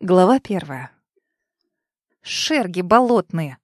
Глава первая. Шерги болотные.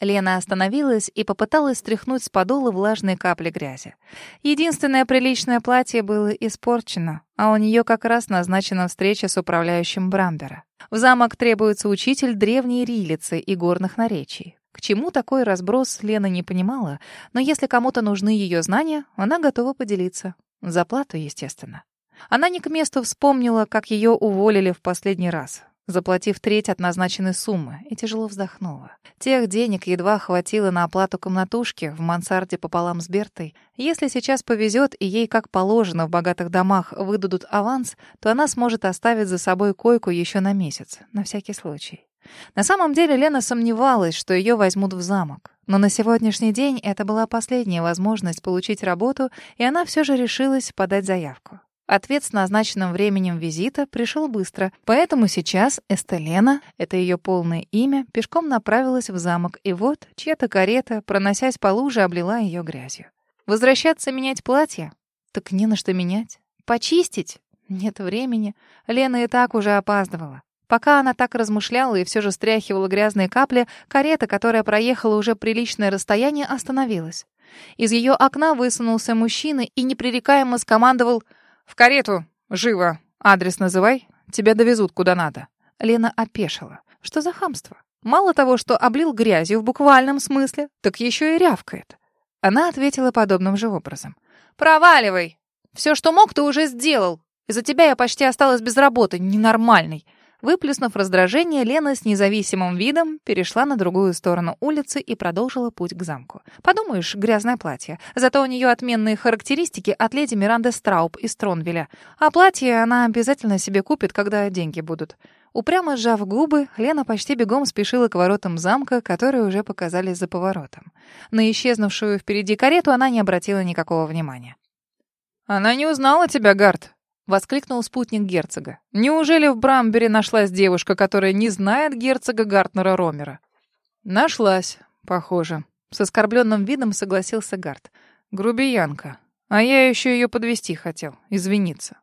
Лена остановилась и попыталась стряхнуть с подола влажные капли грязи. Единственное приличное платье было испорчено, а у нее как раз назначена встреча с управляющим Брамбера. В замок требуется учитель древней рилицы и горных наречий. К чему такой разброс, Лена не понимала, но если кому-то нужны ее знания, она готова поделиться. За плату, естественно. Она не к месту вспомнила, как ее уволили в последний раз заплатив треть от назначенной суммы, и тяжело вздохнула. Тех денег едва хватило на оплату комнатушки в мансарде пополам с Бертой. Если сейчас повезет и ей, как положено в богатых домах, выдадут аванс, то она сможет оставить за собой койку еще на месяц, на всякий случай. На самом деле Лена сомневалась, что ее возьмут в замок. Но на сегодняшний день это была последняя возможность получить работу, и она все же решилась подать заявку. Ответ с назначенным временем визита пришел быстро, поэтому сейчас Эстелена, это ее полное имя, пешком направилась в замок, и вот чья-то карета, проносясь по луже, облила ее грязью. Возвращаться менять платье? Так не на что менять. Почистить? Нет времени. Лена и так уже опаздывала. Пока она так размышляла и все же стряхивала грязные капли, карета, которая проехала уже приличное расстояние, остановилась. Из ее окна высунулся мужчина и непререкаемо скомандовал — «В карету! Живо! Адрес называй. Тебя довезут куда надо». Лена опешила. Что за хамство? Мало того, что облил грязью в буквальном смысле, так еще и рявкает. Она ответила подобным же образом. «Проваливай! Все, что мог, ты уже сделал. Из-за тебя я почти осталась без работы, ненормальный. Выплеснув раздражение, Лена с независимым видом перешла на другую сторону улицы и продолжила путь к замку. Подумаешь, грязное платье. Зато у нее отменные характеристики от леди Миранды Страуб из Тронвеля. А платье она обязательно себе купит, когда деньги будут. Упрямо сжав губы, Лена почти бегом спешила к воротам замка, которые уже показались за поворотом. На исчезнувшую впереди карету она не обратила никакого внимания. «Она не узнала тебя, Гард», — воскликнул спутник герцога. «Неужели в Брамбере нашлась девушка, которая не знает герцога Гартнера Ромера?» «Нашлась, похоже». С оскорбленным видом согласился Гарт. «Грубиянка. А я еще ее подвести хотел, извиниться».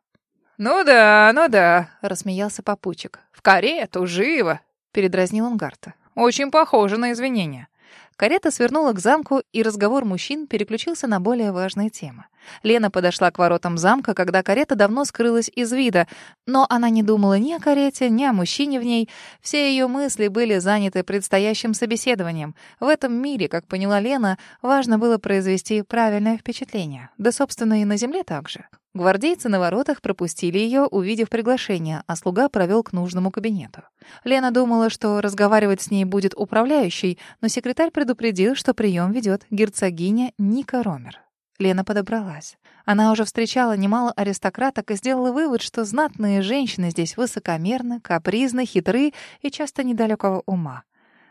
«Ну да, ну да», — рассмеялся попутчик. «В карету, живо!» — передразнил он Гарта. «Очень похоже на извинения». Карета свернула к замку, и разговор мужчин переключился на более важные темы. Лена подошла к воротам замка, когда карета давно скрылась из вида, но она не думала ни о карете, ни о мужчине в ней. Все ее мысли были заняты предстоящим собеседованием. В этом мире, как поняла Лена, важно было произвести правильное впечатление. Да, собственно, и на земле также. Гвардейцы на воротах пропустили ее, увидев приглашение, а слуга провел к нужному кабинету. Лена думала, что разговаривать с ней будет управляющий, но секретарь предупредил, что прием ведет герцогиня Ника Ромер. Лена подобралась. Она уже встречала немало аристократок и сделала вывод, что знатные женщины здесь высокомерны, капризны, хитры и часто недалекого ума.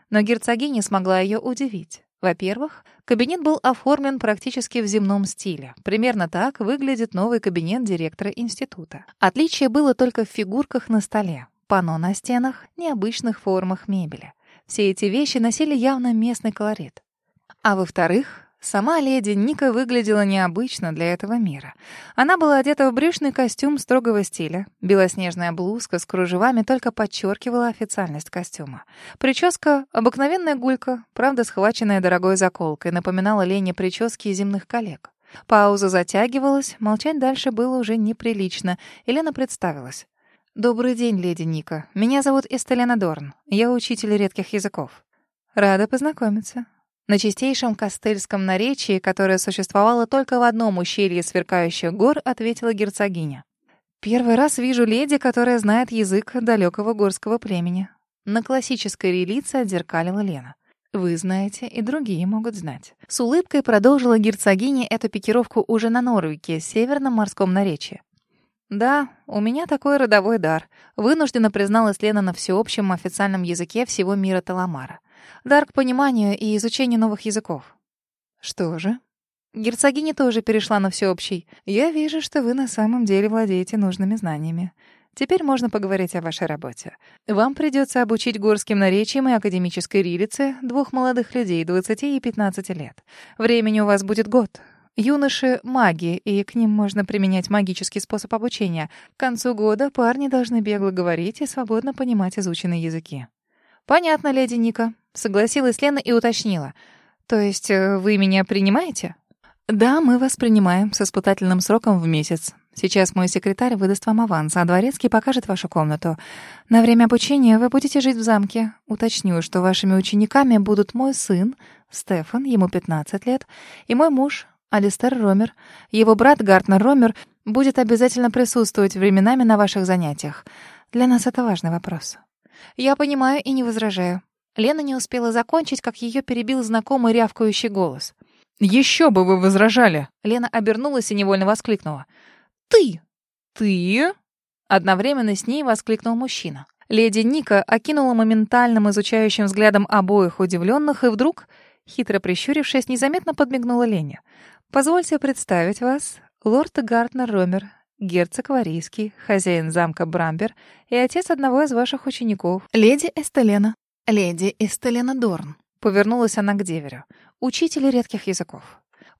Но герцогиня смогла ее удивить. Во-первых, кабинет был оформлен практически в земном стиле. Примерно так выглядит новый кабинет директора института. Отличие было только в фигурках на столе, панно на стенах, необычных формах мебели. Все эти вещи носили явно местный колорит. А во-вторых, Сама леди Ника выглядела необычно для этого мира. Она была одета в брючный костюм строгого стиля. Белоснежная блузка с кружевами только подчеркивала официальность костюма. Прическа — обыкновенная гулька, правда, схваченная дорогой заколкой, напоминала Лене прически земных коллег. Пауза затягивалась, молчать дальше было уже неприлично, и Лена представилась. «Добрый день, леди Ника. Меня зовут Эстелена Дорн. Я учитель редких языков». «Рада познакомиться. На чистейшем кастельском наречии, которое существовало только в одном ущелье сверкающих гор, ответила герцогиня. «Первый раз вижу леди, которая знает язык далекого горского племени». На классической релице отзеркалила Лена. «Вы знаете, и другие могут знать». С улыбкой продолжила герцогиня эту пикировку уже на Норвике, северном морском наречии. «Да, у меня такой родовой дар», — вынужденно призналась Лена на всеобщем официальном языке всего мира Таламара. Дар к пониманию и изучению новых языков. Что же? Герцогиня тоже перешла на всеобщий. Я вижу, что вы на самом деле владеете нужными знаниями. Теперь можно поговорить о вашей работе. Вам придется обучить горским наречиям и академической рилице двух молодых людей 20 и 15 лет. Времени у вас будет год. Юноши — маги, и к ним можно применять магический способ обучения. К концу года парни должны бегло говорить и свободно понимать изученные языки. «Понятно, леди Ника», — согласилась Лена и уточнила. «То есть э, вы меня принимаете?» «Да, мы вас принимаем с испытательным сроком в месяц. Сейчас мой секретарь выдаст вам аванс, а дворецкий покажет вашу комнату. На время обучения вы будете жить в замке. Уточню, что вашими учениками будут мой сын, Стефан, ему 15 лет, и мой муж, Алистер Ромер. Его брат Гартнер Ромер будет обязательно присутствовать временами на ваших занятиях. Для нас это важный вопрос. Я понимаю и не возражаю. Лена не успела закончить, как ее перебил знакомый рявкающий голос. «Еще бы вы возражали!» Лена обернулась и невольно воскликнула. «Ты! Ты!» Одновременно с ней воскликнул мужчина. Леди Ника окинула моментальным изучающим взглядом обоих удивленных и вдруг, хитро прищурившись, незаметно подмигнула Лене. «Позвольте представить вас, лорд Гартнер Ромер, герцог Варийский, хозяин замка Брамбер и отец одного из ваших учеников, леди Эстелена. Леди Эстелена Дорн». Повернулась она к деверю. «Учитель редких языков».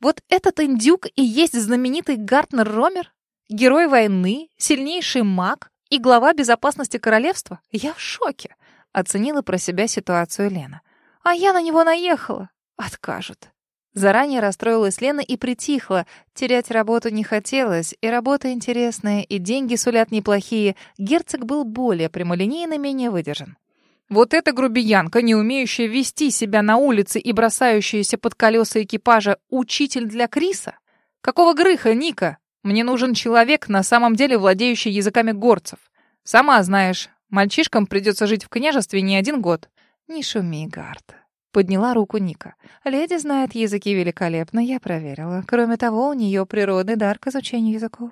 «Вот этот индюк и есть знаменитый Гартнер Ромер? Герой войны, сильнейший маг и глава безопасности королевства? Я в шоке!» Оценила про себя ситуацию Лена. «А я на него наехала. Откажут». Заранее расстроилась Лена и притихла. Терять работу не хотелось, и работа интересная, и деньги сулят неплохие. Герцог был более прямолинейно, менее выдержан. Вот эта грубиянка, не умеющая вести себя на улице и бросающаяся под колеса экипажа, учитель для Криса? Какого грыха, Ника? Мне нужен человек, на самом деле владеющий языками горцев. Сама знаешь, мальчишкам придется жить в княжестве не один год. Не шуми, Гард. Подняла руку Ника. Леди знает языки великолепно, я проверила. Кроме того, у нее природный дар к изучению языков.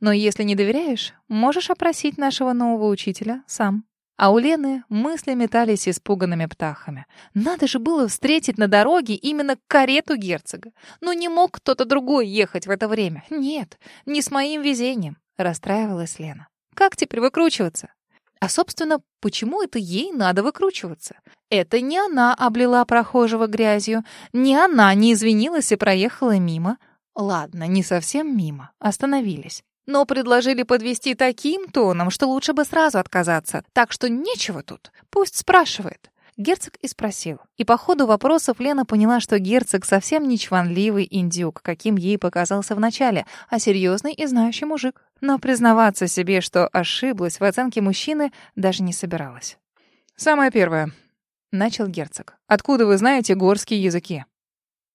Но если не доверяешь, можешь опросить нашего нового учителя сам. А у Лены мысли метались испуганными птахами. Надо же было встретить на дороге именно карету герцога. Ну не мог кто-то другой ехать в это время. Нет, не с моим везением, расстраивалась Лена. Как теперь выкручиваться? А, собственно, почему это ей надо выкручиваться? Это не она облила прохожего грязью, не она не извинилась и проехала мимо. Ладно, не совсем мимо, остановились. Но предложили подвести таким тоном, что лучше бы сразу отказаться. Так что нечего тут. Пусть спрашивает. Герцог и спросил. И по ходу вопросов Лена поняла, что герцог совсем не чванливый индюк, каким ей показался вначале, а серьезный и знающий мужик. Но признаваться себе, что ошиблась в оценке мужчины, даже не собиралась. «Самое первое», — начал герцог. «Откуда вы знаете горские языки?»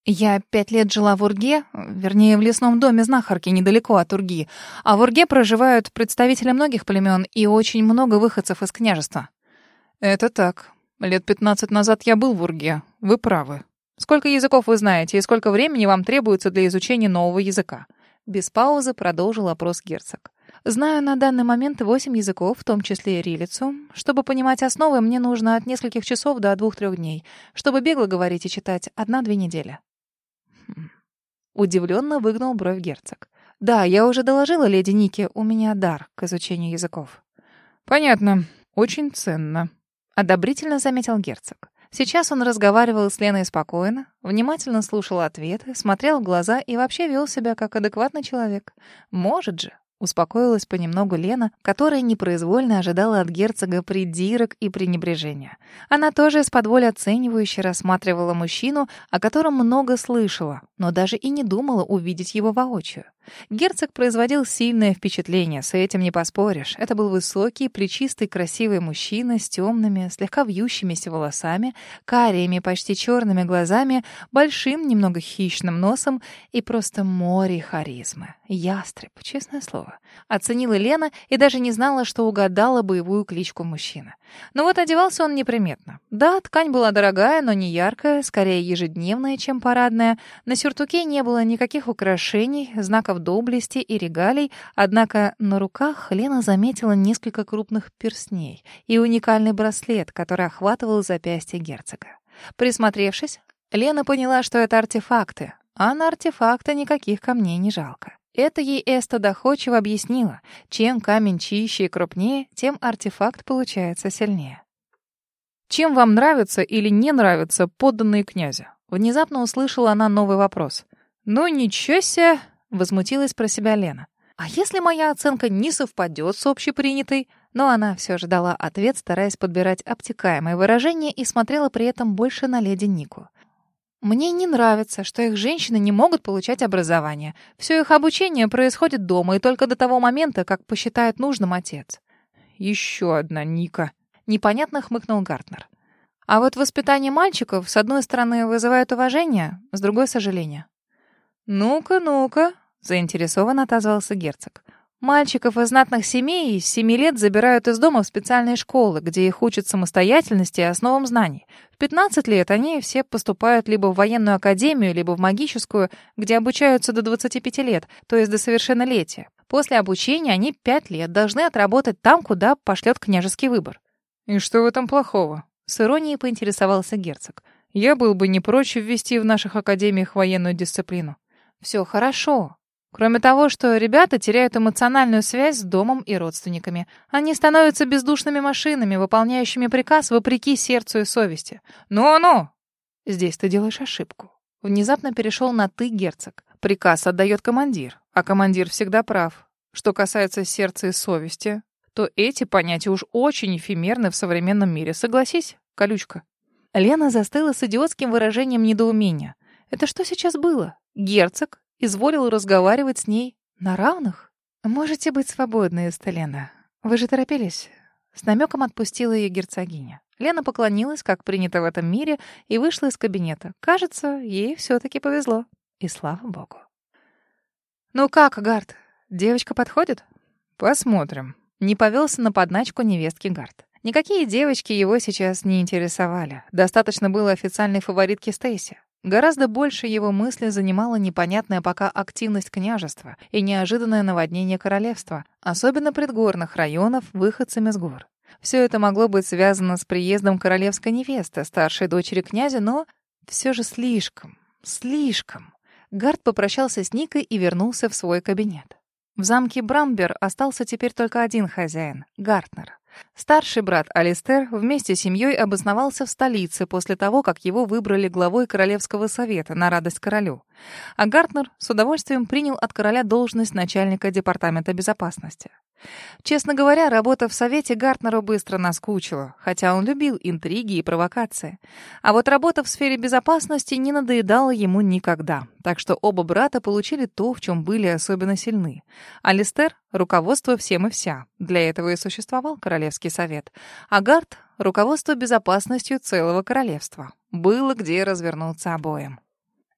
Я пять лет жила в Урге, вернее, в лесном доме знахарки недалеко от Урги. А в Урге проживают представители многих племен и очень много выходцев из княжества. Это так. Лет пятнадцать назад я был в Урге. Вы правы. Сколько языков вы знаете и сколько времени вам требуется для изучения нового языка? Без паузы продолжил опрос герцог. Знаю на данный момент восемь языков, в том числе и рилицу. Чтобы понимать основы, мне нужно от нескольких часов до двух-трех дней. Чтобы бегло говорить и читать, одна-две недели. Хм. Удивленно выгнул бровь герцог. «Да, я уже доложила леди Нике, у меня дар к изучению языков». «Понятно. Очень ценно», Одобрительно заметил герцог. Сейчас он разговаривал с Леной спокойно, внимательно слушал ответы, смотрел в глаза и вообще вел себя как адекватный человек. Может же, Успокоилась понемногу Лена, которая непроизвольно ожидала от герцога придирок и пренебрежения. Она тоже из-под оценивающе рассматривала мужчину, о котором много слышала, но даже и не думала увидеть его воочию. Герцог производил сильное впечатление, с этим не поспоришь. Это был высокий, плечистый, красивый мужчина с темными, слегка вьющимися волосами, карими, почти черными глазами, большим, немного хищным носом и просто море харизмы. Ястреб, честное слово. Оценила Лена и даже не знала, что угадала боевую кличку мужчины. Но вот одевался он неприметно. Да, ткань была дорогая, но не яркая, скорее ежедневная, чем парадная. На сюртуке не было никаких украшений, знаков доблести и регалий, однако на руках Лена заметила несколько крупных перстней и уникальный браслет, который охватывал запястье герцога. Присмотревшись, Лена поняла, что это артефакты, а на артефакты никаких камней не жалко. Это ей Эста доходчиво объяснила. Чем камень чище и крупнее, тем артефакт получается сильнее. «Чем вам нравятся или не нравятся подданные князя?» Внезапно услышала она новый вопрос. «Ну ничего себе!» — возмутилась про себя Лена. «А если моя оценка не совпадет с общепринятой?» Но она все же дала ответ, стараясь подбирать обтекаемое выражение и смотрела при этом больше на леди Нику. Мне не нравится, что их женщины не могут получать образование. Все их обучение происходит дома и только до того момента, как посчитает нужным отец. Еще одна Ника. Непонятно хмыкнул Гартнер. А вот воспитание мальчиков, с одной стороны, вызывает уважение, с другой — сожаление. «Ну-ка, ну-ка», — заинтересованно отозвался герцог. Мальчиков из знатных семей с семи лет забирают из дома в специальные школы, где их учат самостоятельности и основам знаний. В 15 лет они все поступают либо в военную академию, либо в магическую, где обучаются до 25 лет, то есть до совершеннолетия. После обучения они 5 лет должны отработать там, куда пошлет княжеский выбор. «И что в этом плохого?» — с иронией поинтересовался герцог. «Я был бы не прочь ввести в наших академиях военную дисциплину». «Все хорошо», Кроме того, что ребята теряют эмоциональную связь с домом и родственниками. Они становятся бездушными машинами, выполняющими приказ вопреки сердцу и совести. «Ну-ну!» Здесь ты делаешь ошибку. Внезапно перешел на «ты, герцог». Приказ отдает командир, а командир всегда прав. Что касается сердца и совести, то эти понятия уж очень эфемерны в современном мире. Согласись, колючка. Лена застыла с идиотским выражением недоумения. Это что сейчас было? Герцог изволил разговаривать с ней на равных. «Можете быть свободны, Эстелена. Вы же торопились?» С намеком отпустила ее герцогиня. Лена поклонилась, как принято в этом мире, и вышла из кабинета. Кажется, ей все-таки повезло. И слава богу. «Ну как, Гард, девочка подходит?» «Посмотрим». Не повелся на подначку невестки Гард. Никакие девочки его сейчас не интересовали. Достаточно было официальной фаворитки Стейси. Гораздо больше его мысли занимала непонятная пока активность княжества и неожиданное наводнение королевства, особенно предгорных районов выходцами с гор. Все это могло быть связано с приездом королевской невесты, старшей дочери князя, но все же слишком, слишком. Гард попрощался с Никой и вернулся в свой кабинет. В замке Брамбер остался теперь только один хозяин — Гартнер. Старший брат Алистер вместе с семьей обосновался в столице после того, как его выбрали главой Королевского совета на радость королю. А Гартнер с удовольствием принял от короля должность начальника департамента безопасности. Честно говоря, работа в Совете Гартнеру быстро наскучила, хотя он любил интриги и провокации. А вот работа в сфере безопасности не надоедала ему никогда, так что оба брата получили то, в чем были особенно сильны. Алистер — руководство всем и вся, для этого и существовал Королевский совет. А Гарт — руководство безопасностью целого королевства. Было где развернуться обоим.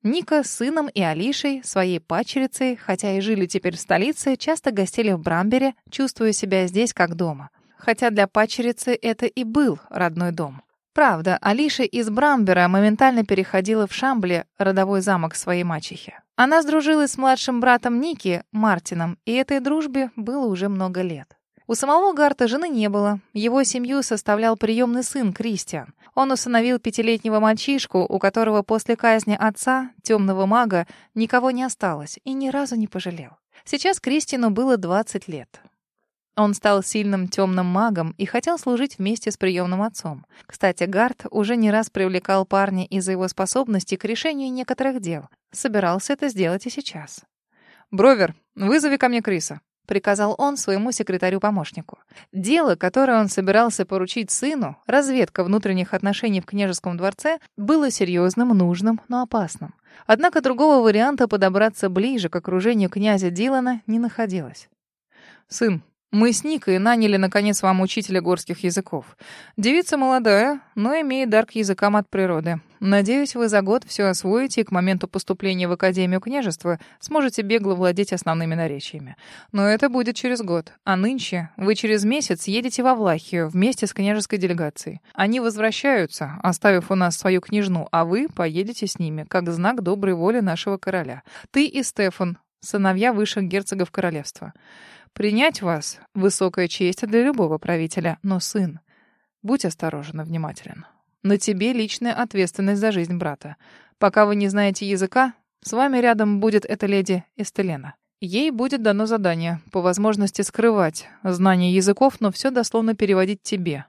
Ника с сыном и Алишей, своей падчерицей, хотя и жили теперь в столице, часто гостили в Брамбере, чувствуя себя здесь как дома. Хотя для падчерицы это и был родной дом. Правда, Алиша из Брамбера моментально переходила в Шамбле, родовой замок своей мачехи. Она сдружилась с младшим братом Ники, Мартином, и этой дружбе было уже много лет. У самого Гарта жены не было. Его семью составлял приемный сын Кристиан. Он усыновил пятилетнего мальчишку, у которого после казни отца, темного мага, никого не осталось и ни разу не пожалел. Сейчас Кристину было 20 лет. Он стал сильным темным магом и хотел служить вместе с приемным отцом. Кстати, Гарт уже не раз привлекал парня из-за его способностей к решению некоторых дел. Собирался это сделать и сейчас. «Бровер, вызови ко мне Криса», приказал он своему секретарю-помощнику. Дело, которое он собирался поручить сыну, разведка внутренних отношений в княжеском дворце, было серьезным, нужным, но опасным. Однако другого варианта подобраться ближе к окружению князя Дилана не находилось. «Сын, мы с Никой наняли, наконец, вам учителя горских языков. Девица молодая, но имеет дар к языкам от природы. Надеюсь, вы за год все освоите и к моменту поступления в Академию княжества сможете бегло владеть основными наречиями. Но это будет через год. А нынче вы через месяц едете во Влахию вместе с княжеской делегацией. Они возвращаются, оставив у нас свою княжну, а вы поедете с ними, как знак доброй воли нашего короля. Ты и Стефан, сыновья высших герцогов королевства. Принять вас — высокая честь для любого правителя, но, сын, будь осторожен и внимателен. На тебе личная ответственность за жизнь брата. Пока вы не знаете языка, с вами рядом будет эта леди Эстелена. Ей будет дано задание, по возможности скрывать знание языков, но все дословно переводить тебе.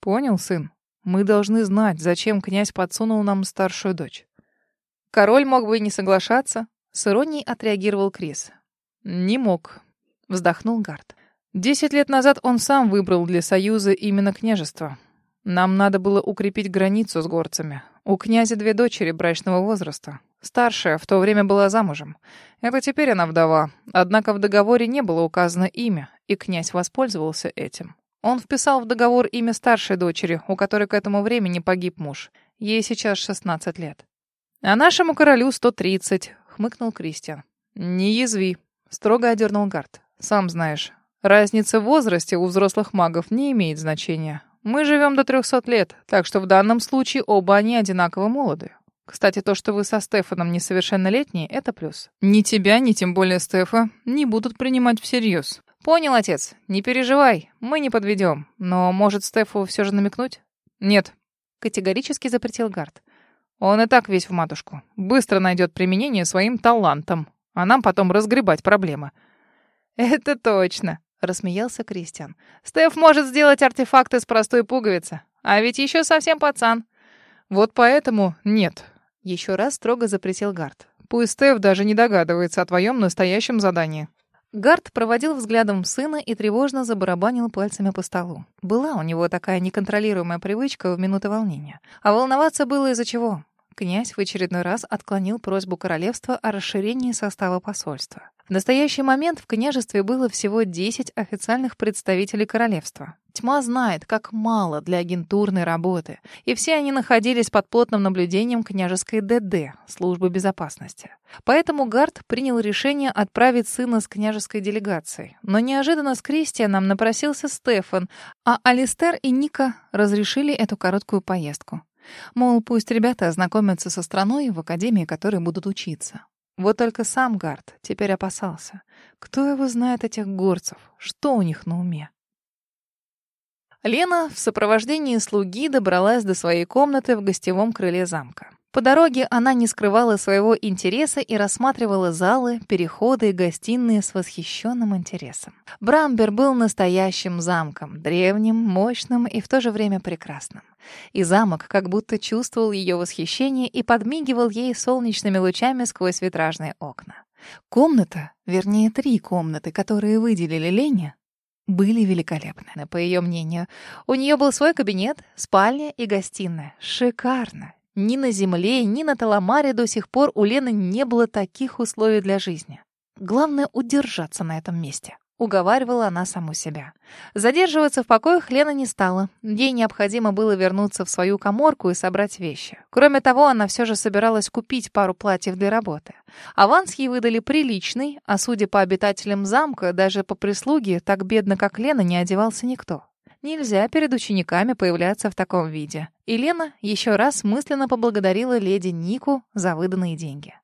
Понял, сын? Мы должны знать, зачем князь подсунул нам старшую дочь. Король мог бы и не соглашаться, С иронией отреагировал Крис. «Не мог», — вздохнул Гард. «Десять лет назад он сам выбрал для Союза именно княжество. Нам надо было укрепить границу с горцами. У князя две дочери брачного возраста. Старшая в то время была замужем. Это теперь она вдова. Однако в договоре не было указано имя, и князь воспользовался этим. Он вписал в договор имя старшей дочери, у которой к этому времени погиб муж. Ей сейчас 16 лет. «А нашему королю 130», — хмыкнул Кристиан. «Не язви», — строго одернул Гард. «Сам знаешь, разница в возрасте у взрослых магов не имеет значения. Мы живем до 300 лет, так что в данном случае оба они одинаково молоды. Кстати, то, что вы со Стефаном несовершеннолетние, это плюс. Ни тебя, ни тем более Стефа не будут принимать всерьез. Понял, отец. Не переживай, мы не подведем. Но, может, Стефу все же намекнуть? Нет. Категорически запретил Гард. Он и так весь в матушку. Быстро найдет применение своим талантам. А нам потом разгребать проблемы. Это точно, рассмеялся Кристиан. Стеф может сделать артефакт из простой пуговицы. А ведь еще совсем пацан. Вот поэтому нет. Еще раз строго запретил Гард. Пусть Стеф даже не догадывается о твоем настоящем задании. Гард проводил взглядом сына и тревожно забарабанил пальцами по столу. Была у него такая неконтролируемая привычка в минуты волнения. А волноваться было из-за чего? Князь в очередной раз отклонил просьбу королевства о расширении состава посольства. В настоящий момент в княжестве было всего 10 официальных представителей королевства. Тьма знает, как мало для агентурной работы, и все они находились под плотным наблюдением княжеской ДД, службы безопасности. Поэтому Гард принял решение отправить сына с княжеской делегацией. Но неожиданно с Кристианом напросился Стефан, а Алистер и Ника разрешили эту короткую поездку. Мол, пусть ребята ознакомятся со страной, в академии которой будут учиться. Вот только сам Гард теперь опасался. Кто его знает, этих горцев? Что у них на уме? Лена в сопровождении слуги добралась до своей комнаты в гостевом крыле замка. По дороге она не скрывала своего интереса и рассматривала залы, переходы и гостиные с восхищенным интересом. Брамбер был настоящим замком, древним, мощным и в то же время прекрасным. И замок как будто чувствовал ее восхищение и подмигивал ей солнечными лучами сквозь витражные окна. Комната, вернее, три комнаты, которые выделили Лене, были великолепны, по ее мнению. У нее был свой кабинет, спальня и гостиная. Шикарно. Ни на Земле, ни на Таламаре до сих пор у Лены не было таких условий для жизни. Главное — удержаться на этом месте. Уговаривала она саму себя. Задерживаться в покоях Лена не стала. Ей необходимо было вернуться в свою коморку и собрать вещи. Кроме того, она все же собиралась купить пару платьев для работы. Аванс ей выдали приличный, а судя по обитателям замка, даже по прислуге, так бедно, как Лена, не одевался никто. Нельзя перед учениками появляться в таком виде. И Лена еще раз мысленно поблагодарила леди Нику за выданные деньги.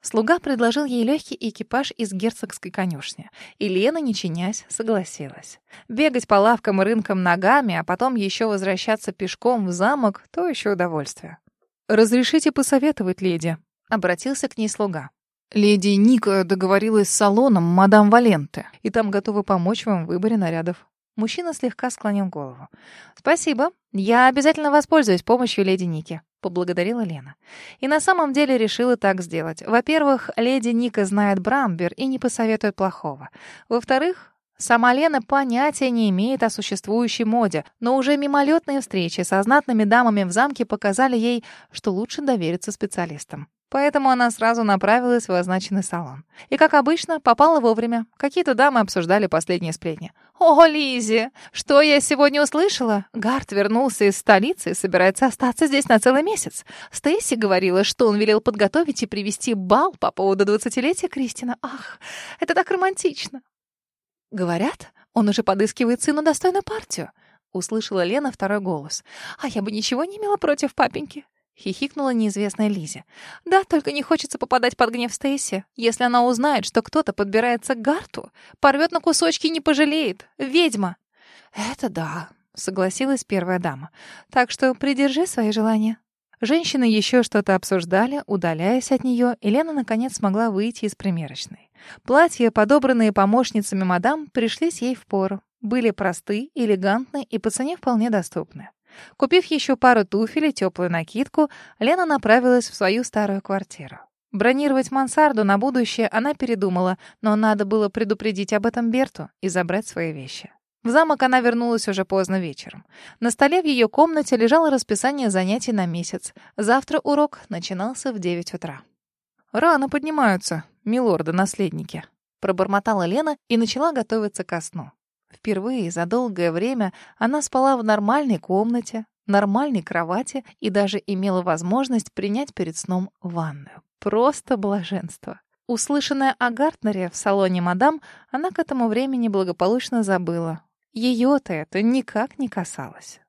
Слуга предложил ей легкий экипаж из герцогской конюшни, и Лена, не чинясь, согласилась. Бегать по лавкам и рынкам ногами, а потом еще возвращаться пешком в замок — то еще удовольствие. «Разрешите посоветовать, леди?» — обратился к ней слуга. «Леди Ника договорилась с салоном мадам Валенте, и там готовы помочь вам в выборе нарядов. Мужчина слегка склонил голову. «Спасибо. Я обязательно воспользуюсь помощью леди Ники», — поблагодарила Лена. И на самом деле решила так сделать. Во-первых, леди Ника знает Брамбер и не посоветует плохого. Во-вторых, Сама Лена понятия не имеет о существующей моде, но уже мимолетные встречи со знатными дамами в замке показали ей, что лучше довериться специалистам. Поэтому она сразу направилась в означенный салон. И, как обычно, попала вовремя. Какие-то дамы обсуждали последние сплетни. «О, Лизи, что я сегодня услышала? Гарт вернулся из столицы и собирается остаться здесь на целый месяц. Стейси говорила, что он велел подготовить и привести бал по поводу двадцатилетия Кристина. Ах, это так романтично!» «Говорят, он уже подыскивает сыну достойную партию», — услышала Лена второй голос. «А я бы ничего не имела против папеньки». — хихикнула неизвестная Лизе. «Да, только не хочется попадать под гнев Стейси. Если она узнает, что кто-то подбирается к Гарту, порвет на кусочки и не пожалеет. Ведьма!» «Это да», — согласилась первая дама. «Так что придержи свои желания». Женщины еще что-то обсуждали, удаляясь от нее, и Лена наконец смогла выйти из примерочной. Платья, подобранные помощницами мадам, пришлись ей в пору. Были просты, элегантны и по цене вполне доступны. Купив еще пару туфель и теплую накидку, Лена направилась в свою старую квартиру. Бронировать мансарду на будущее она передумала, но надо было предупредить об этом Берту и забрать свои вещи. В замок она вернулась уже поздно вечером. На столе в ее комнате лежало расписание занятий на месяц. Завтра урок начинался в 9 утра. «Рано поднимаются, милорды-наследники», — пробормотала Лена и начала готовиться ко сну. Впервые за долгое время она спала в нормальной комнате, нормальной кровати и даже имела возможность принять перед сном ванную. Просто блаженство. Услышанное о Гартнере в салоне мадам она к этому времени благополучно забыла. Ее-то это никак не касалось.